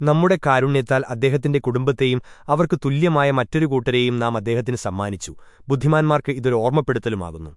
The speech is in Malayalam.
നമ്മുടെ കാരുണ്യത്താൽ അദ്ദേഹത്തിന്റെ കുടുംബത്തെയും അവർക്ക് തുല്യമായ മറ്റൊരു കൂട്ടരെയും നാം അദ്ദേഹത്തിന് സമ്മാനിച്ചു. ബുദ്ധിമാന്മാർക്ക് ഇതൊരു ഓർമ്മപ്പെടുത്തലുമാകുന്നു.